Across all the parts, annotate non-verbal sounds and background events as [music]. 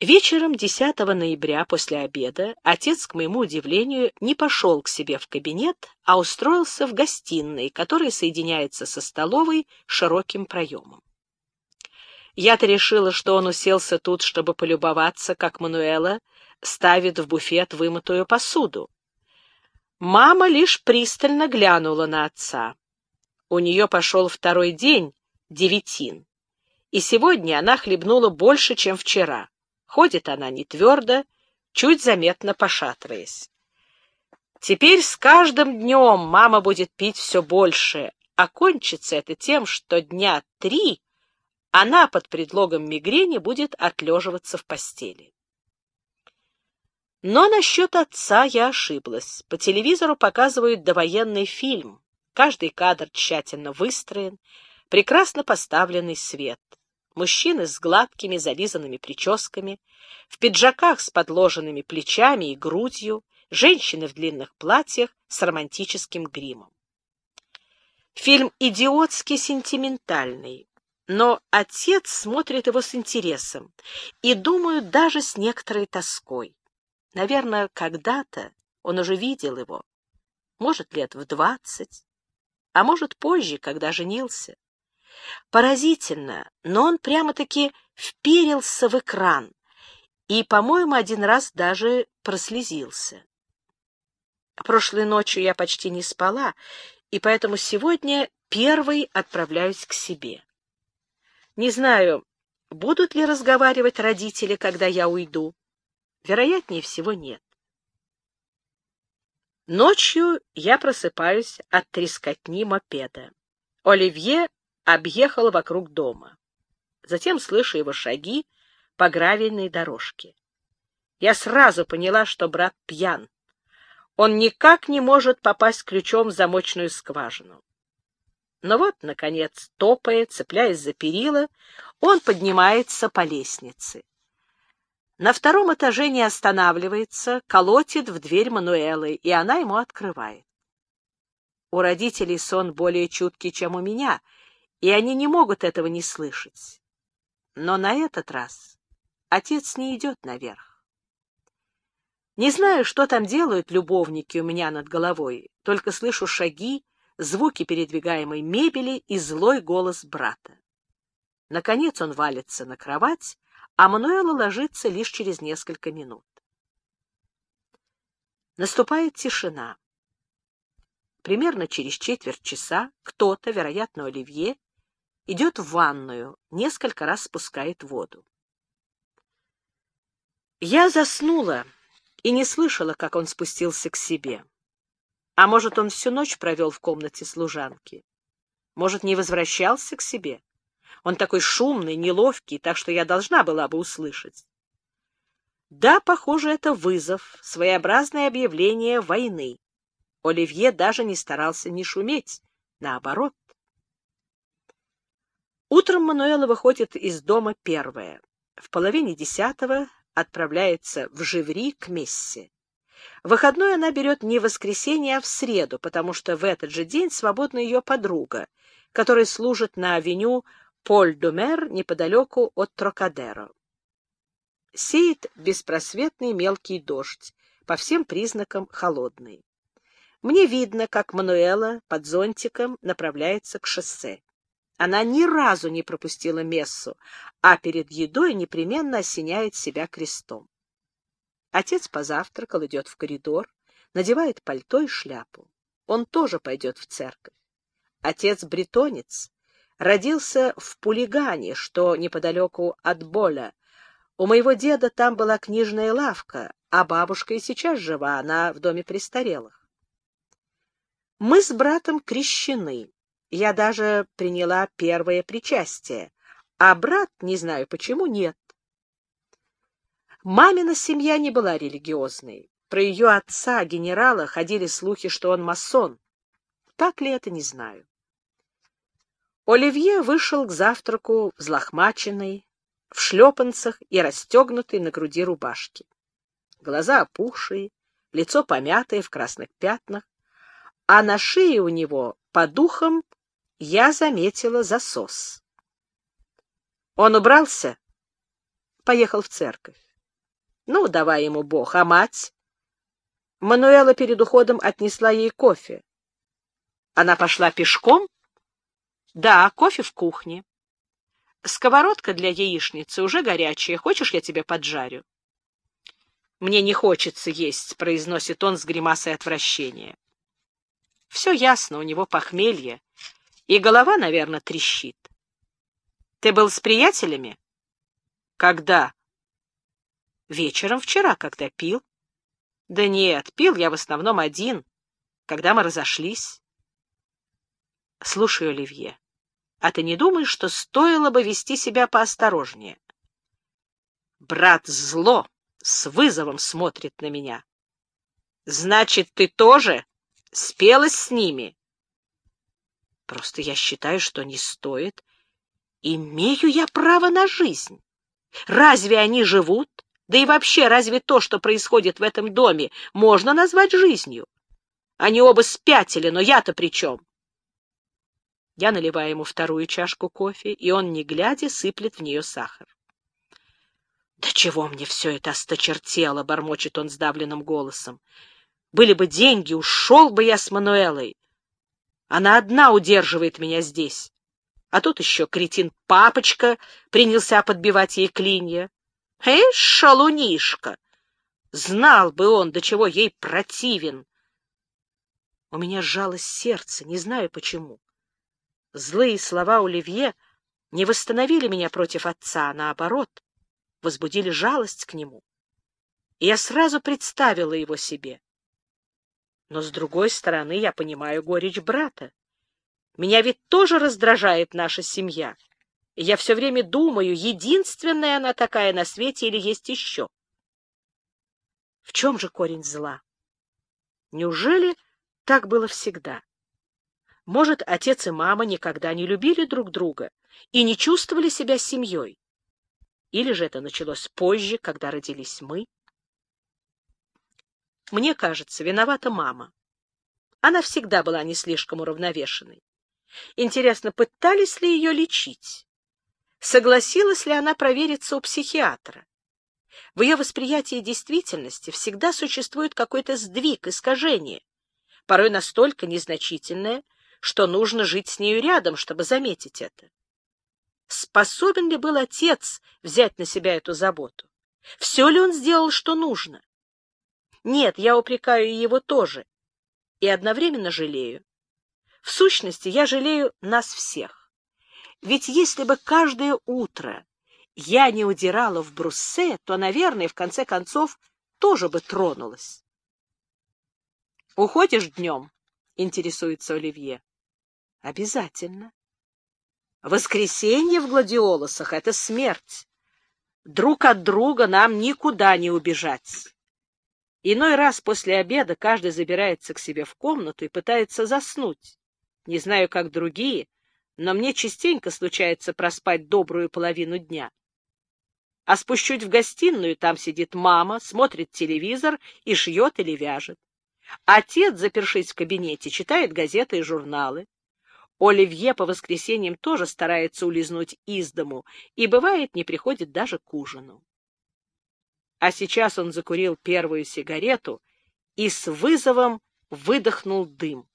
Вечером 10 ноября после обеда отец, к моему удивлению, не пошел к себе в кабинет, а устроился в гостиной, которая соединяется со столовой широким проемом. Я-то решила, что он уселся тут, чтобы полюбоваться, как Мануэла ставит в буфет вымытую посуду. Мама лишь пристально глянула на отца. У нее пошел второй день, девятин, и сегодня она хлебнула больше, чем вчера. Ходит она не твердо, чуть заметно пошатываясь. Теперь с каждым днем мама будет пить все больше, а кончится это тем, что дня три она под предлогом мигрени будет отлеживаться в постели. Но насчет отца я ошиблась. По телевизору показывают довоенный фильм. Каждый кадр тщательно выстроен, прекрасно поставленный свет мужчины с гладкими зализанными прическами, в пиджаках с подложенными плечами и грудью, женщины в длинных платьях с романтическим гримом. Фильм идиотски сентиментальный, но отец смотрит его с интересом и, думаю, даже с некоторой тоской. Наверное, когда-то он уже видел его, может, лет в двадцать, а может, позже, когда женился. Поразительно, но он прямо-таки вперился в экран и, по-моему, один раз даже прослезился. Прошлой ночью я почти не спала, и поэтому сегодня первый отправляюсь к себе. Не знаю, будут ли разговаривать родители, когда я уйду. Вероятнее всего, нет. Ночью я просыпаюсь от трескотни мопеда. Оливье объехал вокруг дома. Затем слышу его шаги по гравийной дорожке. Я сразу поняла, что брат пьян. Он никак не может попасть ключом в замочную скважину. Но вот, наконец, топая, цепляясь за перила, он поднимается по лестнице. На втором этаже не останавливается, колотит в дверь Мануэлы, и она ему открывает. У родителей сон более чуткий, чем у меня — и они не могут этого не слышать. Но на этот раз отец не идет наверх. Не знаю, что там делают любовники у меня над головой, только слышу шаги, звуки передвигаемой мебели и злой голос брата. Наконец он валится на кровать, а Мануэла ложится лишь через несколько минут. Наступает тишина. Примерно через четверть часа кто-то, вероятно, Оливье, идет в ванную, несколько раз спускает воду. Я заснула и не слышала, как он спустился к себе. А может, он всю ночь провел в комнате служанки? Может, не возвращался к себе? Он такой шумный, неловкий, так что я должна была бы услышать. Да, похоже, это вызов, своеобразное объявление войны. Оливье даже не старался не шуметь, наоборот. Утром Мануэла выходит из дома первая. В половине десятого отправляется в Живри к Мессе. Выходной она берет не в воскресенье, а в среду, потому что в этот же день свободна ее подруга, которая служит на авеню Поль-Думер неподалеку от Трокадеро. Сеет беспросветный мелкий дождь, по всем признакам холодный. Мне видно, как Мануэла под зонтиком направляется к шоссе. Она ни разу не пропустила мессу, а перед едой непременно осеняет себя крестом. Отец позавтракал, идет в коридор, надевает пальто и шляпу. Он тоже пойдет в церковь. Отец бретонец, родился в Пулигане, что неподалеку от Боля. У моего деда там была книжная лавка, а бабушка и сейчас жива, она в доме престарелых. Мы с братом крещены. Я даже приняла первое причастие, а брат, не знаю почему, нет. Мамина семья не была религиозной. Про ее отца, генерала, ходили слухи, что он масон. Так ли это, не знаю. Оливье вышел к завтраку взлохмаченный, в шлепанцах и расстегнутой на груди рубашке. Глаза опухшие, лицо помятое в красных пятнах, а на шее у него по духам я заметила засос. Он убрался? Поехал в церковь. Ну, давай ему Бог. А мать? Мануэла перед уходом отнесла ей кофе. Она пошла пешком? Да, кофе в кухне. Сковородка для яичницы уже горячая. Хочешь, я тебе поджарю? Мне не хочется есть, произносит он с гримасой отвращения. Все ясно, у него похмелье, и голова, наверное, трещит. Ты был с приятелями? Когда? Вечером вчера, когда пил. Да нет, пил я в основном один, когда мы разошлись. Слушай, Оливье, а ты не думаешь, что стоило бы вести себя поосторожнее? Брат зло с вызовом смотрит на меня. Значит, ты тоже спелась с ними? Просто я считаю, что не стоит. Имею я право на жизнь. Разве они живут? Да и вообще, разве то, что происходит в этом доме, можно назвать жизнью? Они оба спятили, но я-то при чем? Я наливаю ему вторую чашку кофе, и он, не глядя, сыплет в нее сахар. — Да чего мне все это осточертело? — бормочет он сдавленным голосом. — Были бы деньги, ушел бы я с Мануэлой. Она одна удерживает меня здесь. А тут еще кретин-папочка принялся подбивать ей клинья. Эй, шалунишка! Знал бы он, до чего ей противен. У меня сжалось сердце, не знаю почему. Злые слова Оливье не восстановили меня против отца, а наоборот, возбудили жалость к нему. И я сразу представила его себе. Но, с другой стороны, я понимаю горечь брата. Меня ведь тоже раздражает наша семья. Я все время думаю, единственная она такая на свете или есть еще. В чем же корень зла? Неужели так было всегда? Может, отец и мама никогда не любили друг друга и не чувствовали себя семьей? Или же это началось позже, когда родились мы? Мне кажется, виновата мама. Она всегда была не слишком уравновешенной. Интересно, пытались ли ее лечить? согласилась ли она провериться у психиатра. В ее восприятии действительности всегда существует какой-то сдвиг, искажение, порой настолько незначительное, что нужно жить с нею рядом, чтобы заметить это. Способен ли был отец взять на себя эту заботу? Все ли он сделал, что нужно? Нет, я упрекаю его тоже и одновременно жалею. В сущности, я жалею нас всех. Ведь если бы каждое утро я не удирала в Бруссе, то, наверное, в конце концов, тоже бы тронулась. — Уходишь днем? — интересуется Оливье. — Обязательно. Воскресенье в гладиолусах — это смерть. Друг от друга нам никуда не убежать. Иной раз после обеда каждый забирается к себе в комнату и пытается заснуть. Не знаю, как другие, но мне частенько случается проспать добрую половину дня. А спущусь в гостиную, там сидит мама, смотрит телевизор и шьет или вяжет. Отец, запершись в кабинете, читает газеты и журналы. Оливье по воскресеньям тоже старается улизнуть из дому и, бывает, не приходит даже к ужину. А сейчас он закурил первую сигарету и с вызовом выдохнул дым.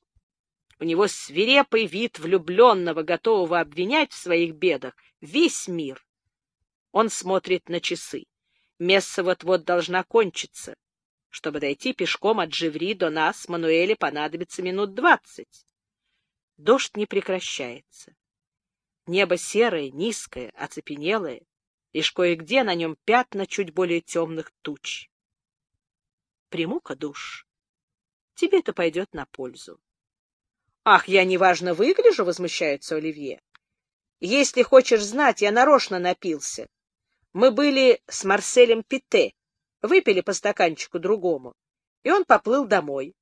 У него свирепый вид влюбленного, готового обвинять в своих бедах весь мир. Он смотрит на часы. Месса вот-вот должна кончиться. Чтобы дойти пешком от Живри до нас, Мануэле понадобится минут двадцать. Дождь не прекращается. Небо серое, низкое, оцепенелое, лишь кое-где на нем пятна чуть более темных туч. Приму-ка душ. Тебе это пойдет на пользу. «Ах, я неважно выгляжу!» — возмущается Оливье. «Если хочешь знать, я нарочно напился. Мы были с Марселем Пите, выпили по стаканчику другому, и он поплыл домой.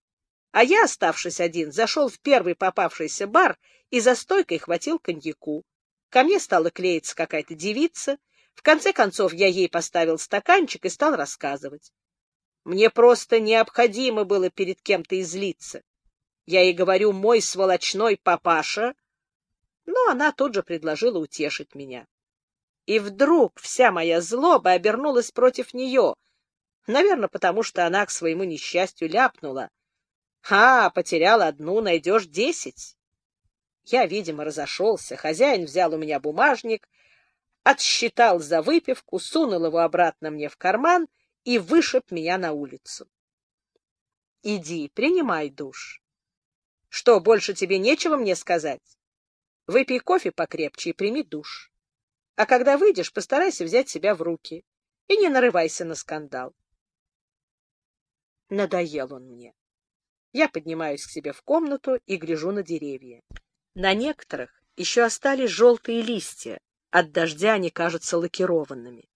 А я, оставшись один, зашел в первый попавшийся бар и за стойкой хватил коньяку. Ко мне стала клеиться какая-то девица. В конце концов я ей поставил стаканчик и стал рассказывать. Мне просто необходимо было перед кем-то излиться. Я ей говорю, мой сволочной папаша. Но она тут же предложила утешить меня. И вдруг вся моя злоба обернулась против нее, наверное, потому что она к своему несчастью ляпнула. «А, потерял одну, найдешь десять». Я, видимо, разошелся. Хозяин взял у меня бумажник, отсчитал за выпивку, сунул его обратно мне в карман и вышиб меня на улицу. Иди, принимай душ. Что, больше тебе нечего мне сказать? Выпей кофе покрепче и прими душ. А когда выйдешь, постарайся взять себя в руки и не нарывайся на скандал. Надоел он мне. Я поднимаюсь к себе в комнату и гляжу на деревья. На некоторых еще остались желтые листья, от дождя они кажутся лакированными.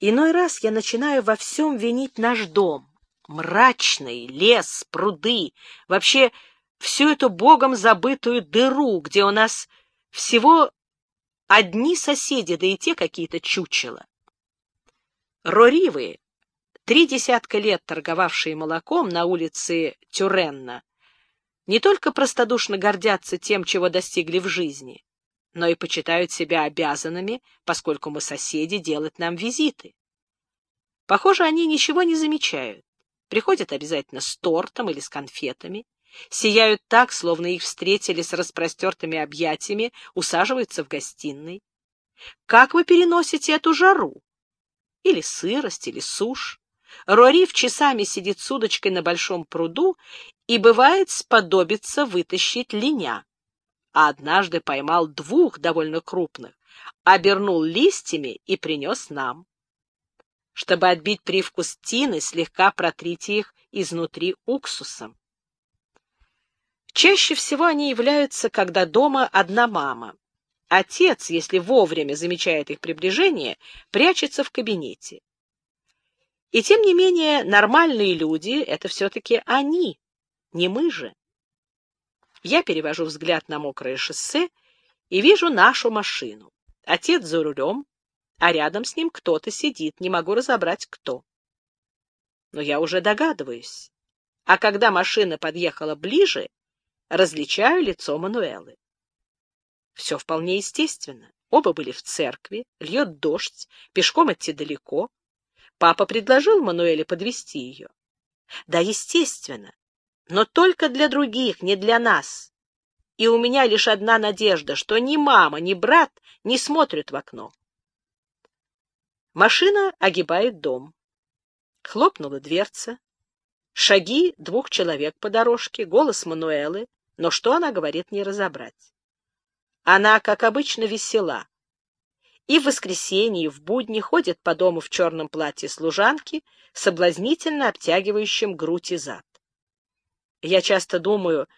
Иной раз я начинаю во всем винить наш дом. Мрачный, лес, пруды, вообще всю эту богом забытую дыру, где у нас всего одни соседи, да и те какие-то чучела. Роривы, три десятка лет торговавшие молоком на улице Тюренна, не только простодушно гордятся тем, чего достигли в жизни, но и почитают себя обязанными, поскольку мы соседи, делать нам визиты. Похоже, они ничего не замечают. Приходят обязательно с тортом или с конфетами, сияют так, словно их встретили с распростертыми объятиями, усаживаются в гостиной. Как вы переносите эту жару? Или сырость, или сушь? Рориф часами сидит с удочкой на большом пруду и, бывает, сподобится вытащить линя а однажды поймал двух довольно крупных, обернул листьями и принес нам. Чтобы отбить привкус тины, слегка протрите их изнутри уксусом. Чаще всего они являются, когда дома одна мама. Отец, если вовремя замечает их приближение, прячется в кабинете. И тем не менее нормальные люди — это все-таки они, не мы же. Я перевожу взгляд на мокрое шоссе и вижу нашу машину. Отец за рулем, а рядом с ним кто-то сидит, не могу разобрать, кто. Но я уже догадываюсь. А когда машина подъехала ближе, различаю лицо Мануэлы. Все вполне естественно. Оба были в церкви, льет дождь, пешком идти далеко. Папа предложил Мануэле подвести ее. Да, естественно, но только для других, не для нас. И у меня лишь одна надежда, что ни мама, ни брат не смотрят в окно. Машина огибает дом. Хлопнула дверца. Шаги двух человек по дорожке, голос Мануэлы, но что она говорит, не разобрать. Она, как обычно, весела. И в воскресенье, в будни ходит по дому в черном платье служанки, соблазнительно обтягивающим грудь и зад. Я часто думаю,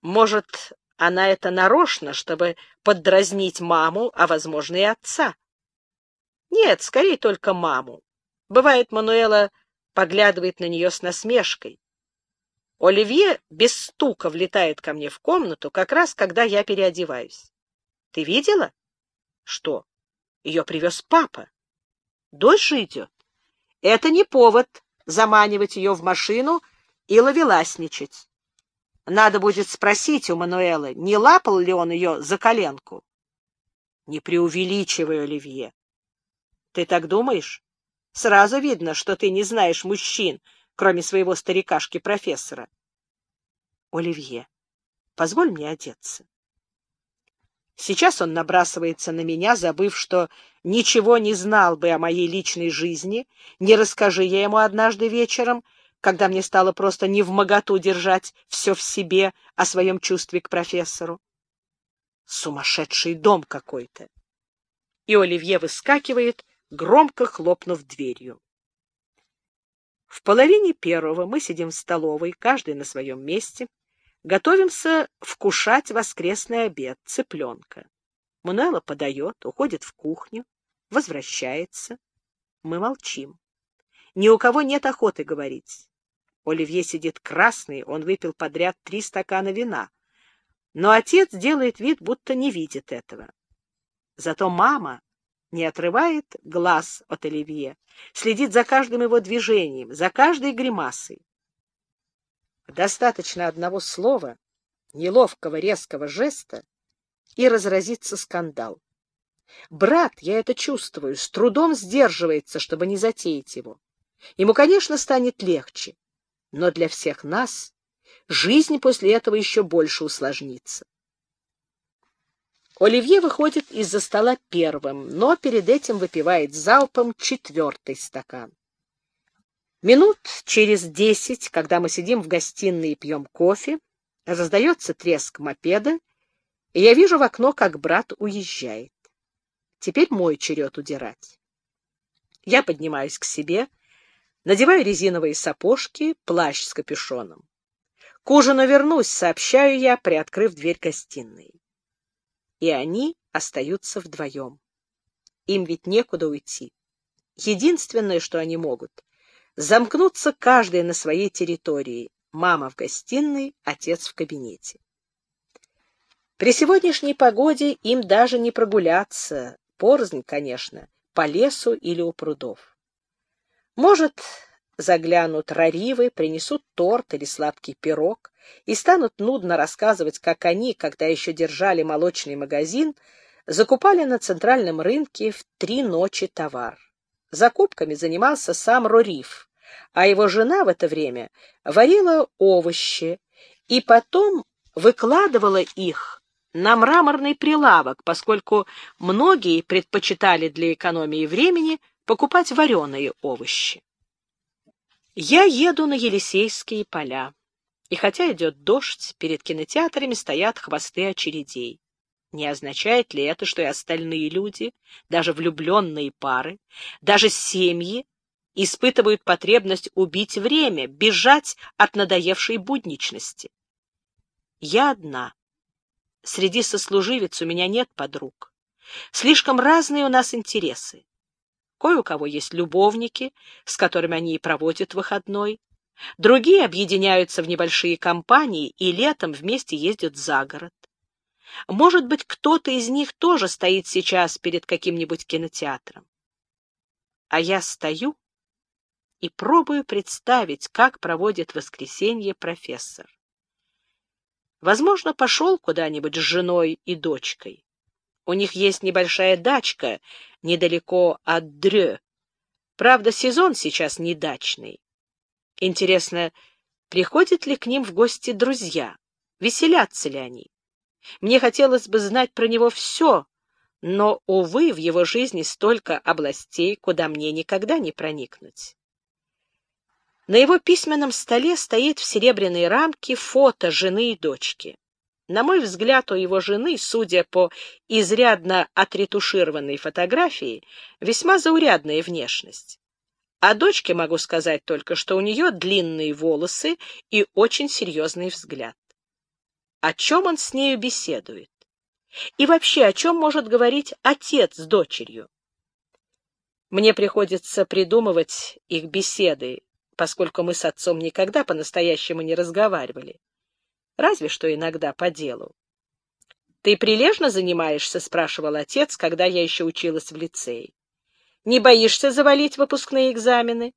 может, она это нарочно, чтобы поддразнить маму, а, возможно, и отца. Нет, скорее только маму. Бывает, Мануэла поглядывает на нее с насмешкой. Оливье без стука влетает ко мне в комнату, как раз когда я переодеваюсь. Ты видела? Что? Ее привез папа. Дождь же идет. Это не повод заманивать ее в машину и ловеласничать. Надо будет спросить у Мануэлы, не лапал ли он ее за коленку. Не преувеличивай, Оливье. Ты так думаешь? Сразу видно, что ты не знаешь мужчин, кроме своего старикашки-профессора. Оливье, позволь мне одеться. Сейчас он набрасывается на меня, забыв, что ничего не знал бы о моей личной жизни, не расскажи я ему однажды вечером, когда мне стало просто не в моготу держать все в себе о своем чувстве к профессору. Сумасшедший дом какой-то. И Оливье выскакивает, громко хлопнув дверью. В половине первого мы сидим в столовой, каждый на своем месте, готовимся вкушать воскресный обед, цыпленка. Мануэла подает, уходит в кухню, возвращается. Мы молчим. Ни у кого нет охоты говорить. Оливье сидит красный, он выпил подряд три стакана вина. Но отец делает вид, будто не видит этого. Зато мама не отрывает глаз от Оливье, следит за каждым его движением, за каждой гримасой. Достаточно одного слова, неловкого резкого жеста, и разразится скандал. Брат, я это чувствую, с трудом сдерживается, чтобы не затеять его. Ему, конечно, станет легче, но для всех нас жизнь после этого еще больше усложнится. Оливье выходит из-за стола первым, но перед этим выпивает залпом четвертый стакан. Минут через десять, когда мы сидим в гостиной и пьем кофе, раздается треск мопеда, и я вижу в окно, как брат уезжает. Теперь мой черед удирать. Я поднимаюсь к себе, надеваю резиновые сапожки, плащ с капюшоном. К ужину вернусь, сообщаю я, приоткрыв дверь гостиной. И они остаются вдвоем. Им ведь некуда уйти. Единственное, что они могут — замкнуться каждый на своей территории, мама в гостиной, отец в кабинете. При сегодняшней погоде им даже не прогуляться, порознь, конечно, по лесу или у прудов. Может, заглянут раривы, принесут торт или сладкий пирог и станут нудно рассказывать, как они, когда еще держали молочный магазин, закупали на центральном рынке в три ночи товар. Закупками занимался сам Рориф, а его жена в это время варила овощи и потом выкладывала их на мраморный прилавок, поскольку многие предпочитали для экономии времени покупать вареные овощи. Я еду на Елисейские поля, и хотя идет дождь, перед кинотеатрами стоят хвосты очередей. Не означает ли это, что и остальные люди, даже влюбленные пары, даже семьи, испытывают потребность убить время, бежать от надоевшей будничности? Я одна. Среди сослуживец у меня нет подруг. Слишком разные у нас интересы. Кое у кого есть любовники, с которыми они и проводят выходной. Другие объединяются в небольшие компании и летом вместе ездят за город. Может быть, кто-то из них тоже стоит сейчас перед каким-нибудь кинотеатром. А я стою и пробую представить, как проводит воскресенье профессор. Возможно, пошел куда-нибудь с женой и дочкой. У них есть небольшая дачка недалеко от Дрё. Правда, сезон сейчас не дачный. Интересно, приходят ли к ним в гости друзья? Веселятся ли они? Мне хотелось бы знать про него все, но, увы, в его жизни столько областей, куда мне никогда не проникнуть. На его письменном столе стоит в серебряной рамке фото жены и дочки. На мой взгляд, у его жены, судя по изрядно отретушированной фотографии, весьма заурядная внешность. О дочке могу сказать только, что у нее длинные волосы и очень серьезный взгляд. О чем он с нею беседует? И вообще, о чем может говорить отец с дочерью? Мне приходится придумывать их беседы, поскольку мы с отцом никогда по-настоящему не разговаривали. Разве что иногда по делу. «Ты прилежно занимаешься?» — спрашивал отец, когда я еще училась в лицее. «Не боишься завалить выпускные экзамены?»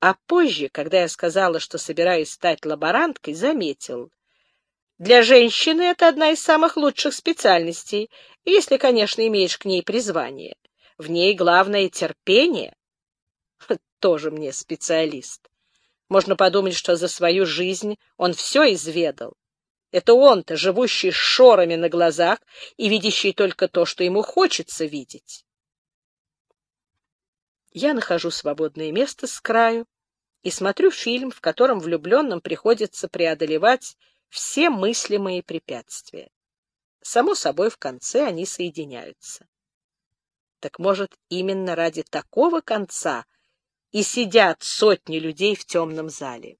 А позже, когда я сказала, что собираюсь стать лаборанткой, заметил. Для женщины это одна из самых лучших специальностей, если, конечно, имеешь к ней призвание. В ней главное терпение [laughs] тоже мне специалист. Можно подумать, что за свою жизнь он все изведал. Это он-то, живущий с шорами на глазах и видящий только то, что ему хочется видеть. Я нахожу свободное место с краю и смотрю фильм, в котором влюбленным приходится преодолевать все мыслимые препятствия. Само собой, в конце они соединяются. Так может, именно ради такого конца и сидят сотни людей в темном зале.